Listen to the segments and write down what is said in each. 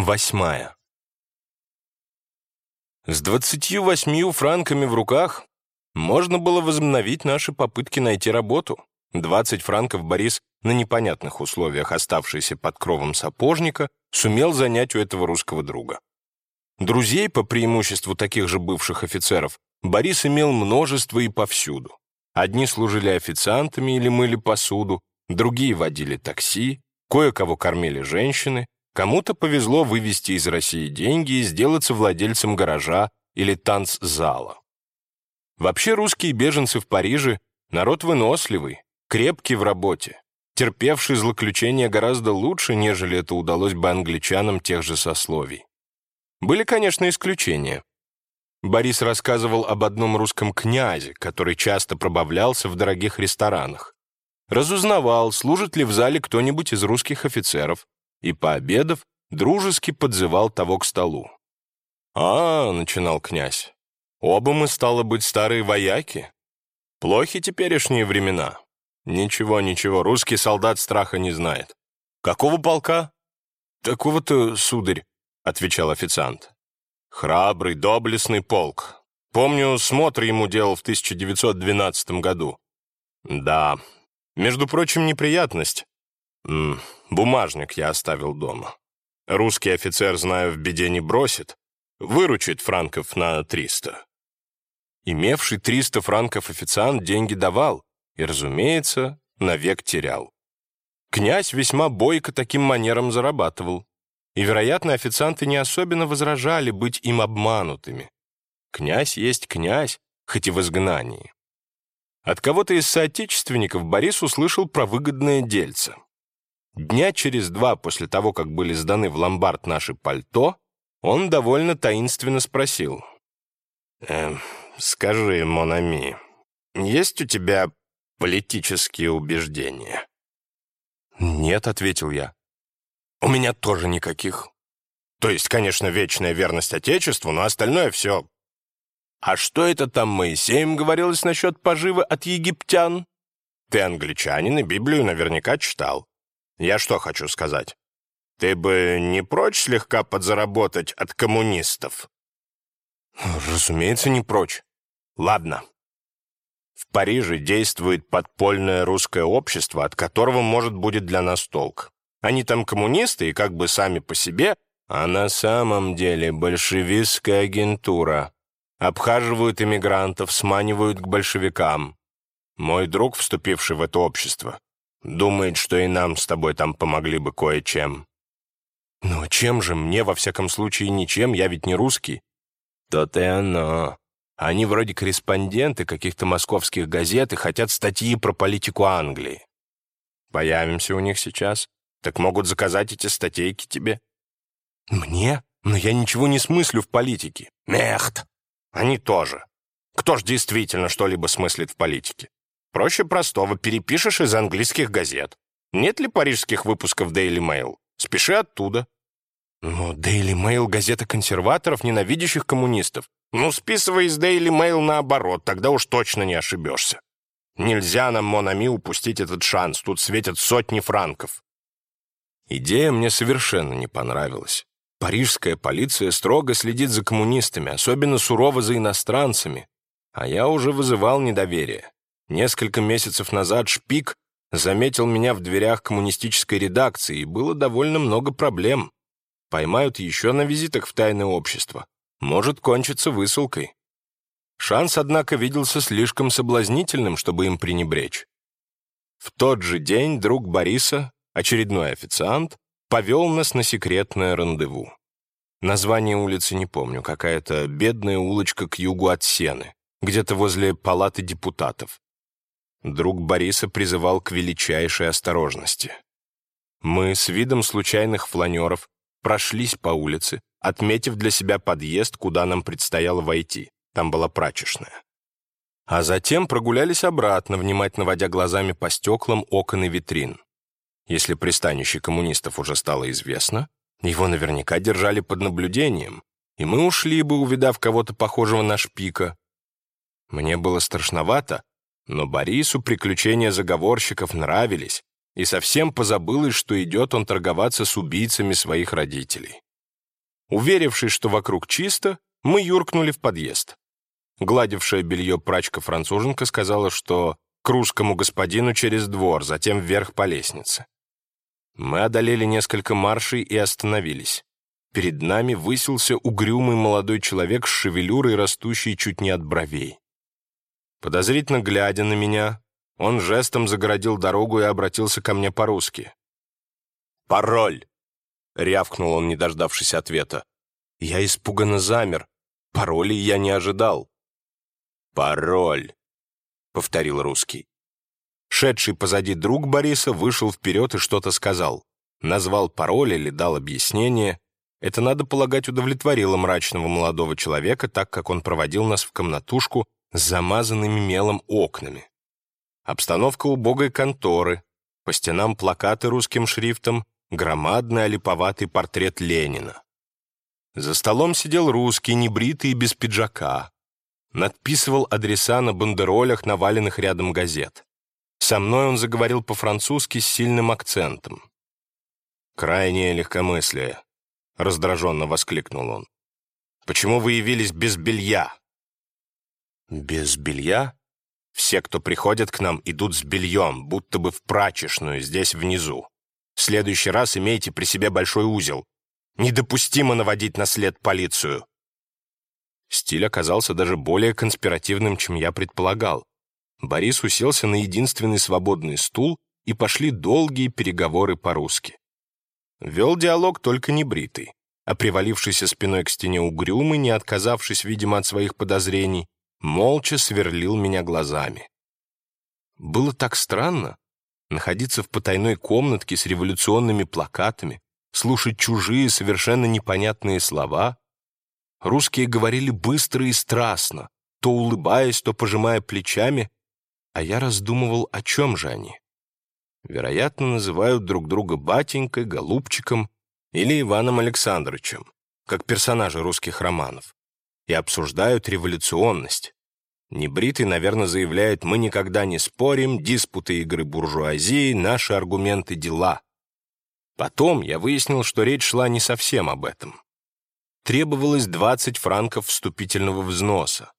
Восьмая. С двадцатью восьмью франками в руках можно было возобновить наши попытки найти работу. Двадцать франков Борис, на непонятных условиях оставшийся под кровом сапожника, сумел занять у этого русского друга. Друзей, по преимуществу таких же бывших офицеров, Борис имел множество и повсюду. Одни служили официантами или мыли посуду, другие водили такси, кое-кого кормили женщины, Кому-то повезло вывести из России деньги и сделаться владельцем гаража или танцзала. Вообще русские беженцы в Париже — народ выносливый, крепкий в работе, терпевший злоключения гораздо лучше, нежели это удалось бы англичанам тех же сословий. Были, конечно, исключения. Борис рассказывал об одном русском князе, который часто пробавлялся в дорогих ресторанах. Разузнавал, служит ли в зале кто-нибудь из русских офицеров, и, пообедав, дружески подзывал того к столу. «А, — начинал князь, — оба мы, стало быть, старые вояки. Плохи теперешние времена. Ничего, ничего, русский солдат страха не знает. Какого полка?» «Такого-то, сударь», — отвечал официант. «Храбрый, доблестный полк. Помню, смотр ему делал в 1912 году. Да, между прочим, неприятность. М бумажник я оставил дома. Русский офицер, знаю, в беде не бросит. Выручит франков на триста. Имевший триста франков официант деньги давал и, разумеется, навек терял. Князь весьма бойко таким манером зарабатывал. И, вероятно, официанты не особенно возражали быть им обманутыми. Князь есть князь, хоть и в изгнании. От кого-то из соотечественников Борис услышал про выгодное дельце. Дня через два после того, как были сданы в ломбард наши пальто, он довольно таинственно спросил. «Э, «Скажи, Монами, есть у тебя политические убеждения?» «Нет», — ответил я. «У меня тоже никаких. То есть, конечно, вечная верность Отечеству, но остальное все...» «А что это там Моисеем говорилось насчет поживы от египтян?» «Ты англичанин и Библию наверняка читал. Я что хочу сказать? Ты бы не прочь слегка подзаработать от коммунистов? Разумеется, не прочь. Ладно. В Париже действует подпольное русское общество, от которого, может, будет для нас толк. Они там коммунисты и как бы сами по себе, а на самом деле большевистская агентура. Обхаживают иммигрантов, сманивают к большевикам. Мой друг, вступивший в это общество, Думает, что и нам с тобой там помогли бы кое-чем. Но чем же мне, во всяком случае, ничем, я ведь не русский. То-то и оно. Они вроде корреспонденты каких-то московских газет и хотят статьи про политику Англии. Появимся у них сейчас, так могут заказать эти статейки тебе. Мне? Но я ничего не смыслю в политике. Мехт! Они тоже. Кто ж действительно что-либо смыслит в политике? Проще простого, перепишешь из английских газет. Нет ли парижских выпусков Daily Mail? Спеши оттуда. Но Daily Mail — газета консерваторов, ненавидящих коммунистов. Ну, списывай из Daily Mail наоборот, тогда уж точно не ошибешься. Нельзя нам, Монами, упустить этот шанс, тут светят сотни франков. Идея мне совершенно не понравилась. Парижская полиция строго следит за коммунистами, особенно сурово за иностранцами, а я уже вызывал недоверие. Несколько месяцев назад Шпик заметил меня в дверях коммунистической редакции, и было довольно много проблем. Поймают еще на визитах в тайное общество. Может кончиться высылкой. Шанс, однако, виделся слишком соблазнительным, чтобы им пренебречь. В тот же день друг Бориса, очередной официант, повел нас на секретное рандеву. Название улицы не помню, какая-то бедная улочка к югу от Сены, где-то возле палаты депутатов. Друг Бориса призывал к величайшей осторожности. Мы с видом случайных фланеров прошлись по улице, отметив для себя подъезд, куда нам предстояло войти. Там была прачечная. А затем прогулялись обратно, внимательно водя глазами по стеклам окон и витрин. Если пристанище коммунистов уже стало известно, его наверняка держали под наблюдением, и мы ушли бы, увидав кого-то похожего на шпика. Мне было страшновато, но Борису приключения заговорщиков нравились, и совсем позабылось, что идет он торговаться с убийцами своих родителей. Уверившись, что вокруг чисто, мы юркнули в подъезд. Гладившая белье прачка-француженка сказала, что к русскому господину через двор, затем вверх по лестнице. Мы одолели несколько маршей и остановились. Перед нами высился угрюмый молодой человек с шевелюрой, растущей чуть не от бровей. Подозрительно глядя на меня, он жестом загородил дорогу и обратился ко мне по-русски. «Пароль!» — рявкнул он, не дождавшись ответа. Я испуганно замер. Пароля я не ожидал. «Пароль!» — повторил русский. Шедший позади друг Бориса вышел вперед и что-то сказал. Назвал пароль или дал объяснение. Это, надо полагать, удовлетворило мрачного молодого человека, так как он проводил нас в комнатушку с замазанными мелом окнами. Обстановка убогой конторы, по стенам плакаты русским шрифтом, громадный олиповатый портрет Ленина. За столом сидел русский, небритый и без пиджака. Надписывал адреса на бандеролях, наваленных рядом газет. Со мной он заговорил по-французски с сильным акцентом. «Крайнее легкомыслие», — раздраженно воскликнул он. «Почему вы явились без белья?» «Без белья? Все, кто приходят к нам, идут с бельем, будто бы в прачечную, здесь внизу. В следующий раз имейте при себе большой узел. Недопустимо наводить на след полицию». Стиль оказался даже более конспиративным, чем я предполагал. Борис уселся на единственный свободный стул, и пошли долгие переговоры по-русски. Вел диалог только небритый, а привалившийся спиной к стене угрюмый, не отказавшись, видимо, от своих подозрений, молча сверлил меня глазами. Было так странно находиться в потайной комнатке с революционными плакатами, слушать чужие, совершенно непонятные слова. Русские говорили быстро и страстно, то улыбаясь, то пожимая плечами, а я раздумывал, о чем же они. Вероятно, называют друг друга батенькой, голубчиком или Иваном Александровичем, как персонажи русских романов, и обсуждают революционность. Небритый, наверное, заявляет, мы никогда не спорим, диспуты игры буржуазии, наши аргументы – дела. Потом я выяснил, что речь шла не совсем об этом. Требовалось 20 франков вступительного взноса.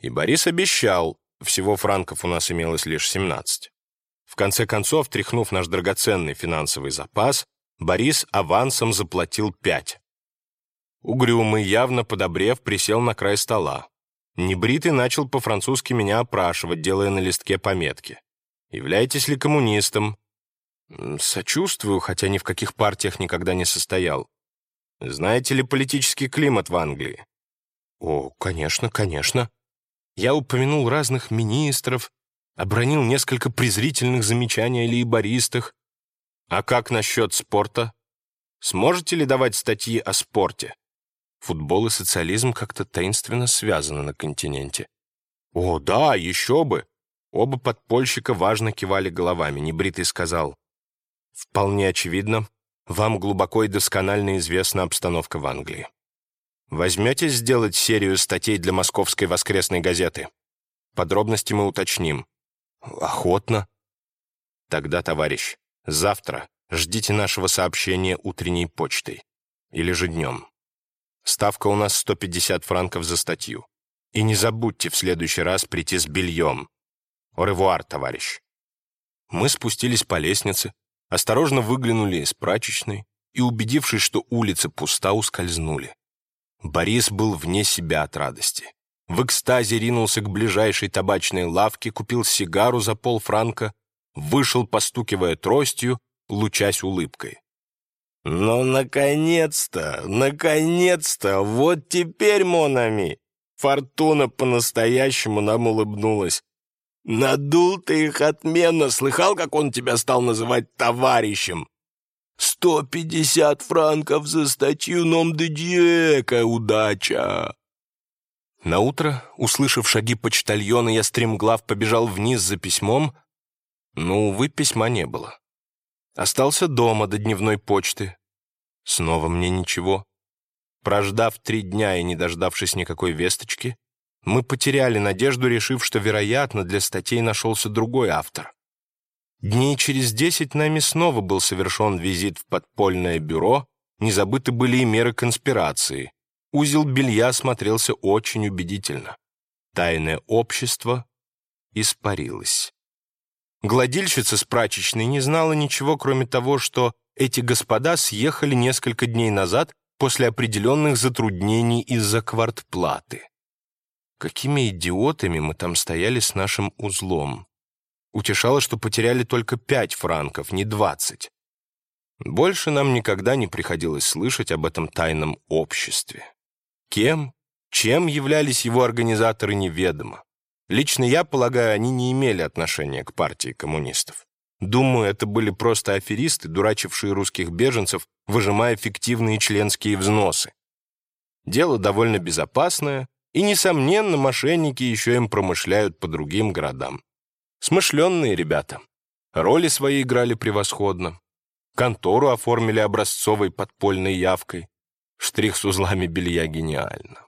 И Борис обещал, всего франков у нас имелось лишь 17. В конце концов, тряхнув наш драгоценный финансовый запас, Борис авансом заплатил 5. Угрюмый, явно подобрев, присел на край стола. Небритый начал по-французски меня опрашивать, делая на листке пометки. «Являетесь ли коммунистом?» «Сочувствую, хотя ни в каких партиях никогда не состоял. Знаете ли политический климат в Англии?» «О, конечно, конечно», я упомянул разных министров, обронил несколько презрительных замечаний о лейбористах. А как насчет спорта? Сможете ли давать статьи о спорте? Футбол и социализм как-то таинственно связаны на континенте. О, да, еще бы! Оба подпольщика важно кивали головами. Небритый сказал, «Вполне очевидно, вам глубоко и досконально известна обстановка в Англии. Возьметесь сделать серию статей для московской воскресной газеты? Подробности мы уточним. Охотно. Тогда, товарищ, завтра ждите нашего сообщения утренней почтой. Или же днем. Ставка у нас 150 франков за статью. И не забудьте в следующий раз прийти с бельем. Оревуар, товарищ. Мы спустились по лестнице, осторожно выглянули из прачечной и, убедившись, что улица пуста, ускользнули. Борис был вне себя от радости. В экстазе ринулся к ближайшей табачной лавке, купил сигару за полфранка, вышел, постукивая тростью, лучась улыбкой. «Ну, наконец-то! Наконец-то! Вот теперь, Монами!» Фортуна по-настоящему нам улыбнулась. «Надул ты их отменно! Слыхал, как он тебя стал называть товарищем? Сто пятьдесят франков за статью ном де дьека, удача!» Наутро, услышав шаги почтальона, я стремглав побежал вниз за письмом, но, увы, письма не было. Остался дома до дневной почты. Снова мне ничего. Прождав три дня и не дождавшись никакой весточки, мы потеряли надежду, решив, что, вероятно, для статей нашелся другой автор. Дней через десять нами снова был совершен визит в подпольное бюро, не забыты были и меры конспирации. Узел белья смотрелся очень убедительно. Тайное общество испарилось. Гладильщица с прачечной не знала ничего, кроме того, что эти господа съехали несколько дней назад после определенных затруднений из-за квартплаты. Какими идиотами мы там стояли с нашим узлом. Утешало, что потеряли только пять франков, не двадцать. Больше нам никогда не приходилось слышать об этом тайном обществе. Кем, чем являлись его организаторы, неведомо. Лично я полагаю, они не имели отношения к партии коммунистов. Думаю, это были просто аферисты, дурачившие русских беженцев, выжимая фиктивные членские взносы. Дело довольно безопасное, и, несомненно, мошенники еще им промышляют по другим городам. Смышленные ребята. Роли свои играли превосходно. Контору оформили образцовой подпольной явкой. Штрих с узлами белья гениально.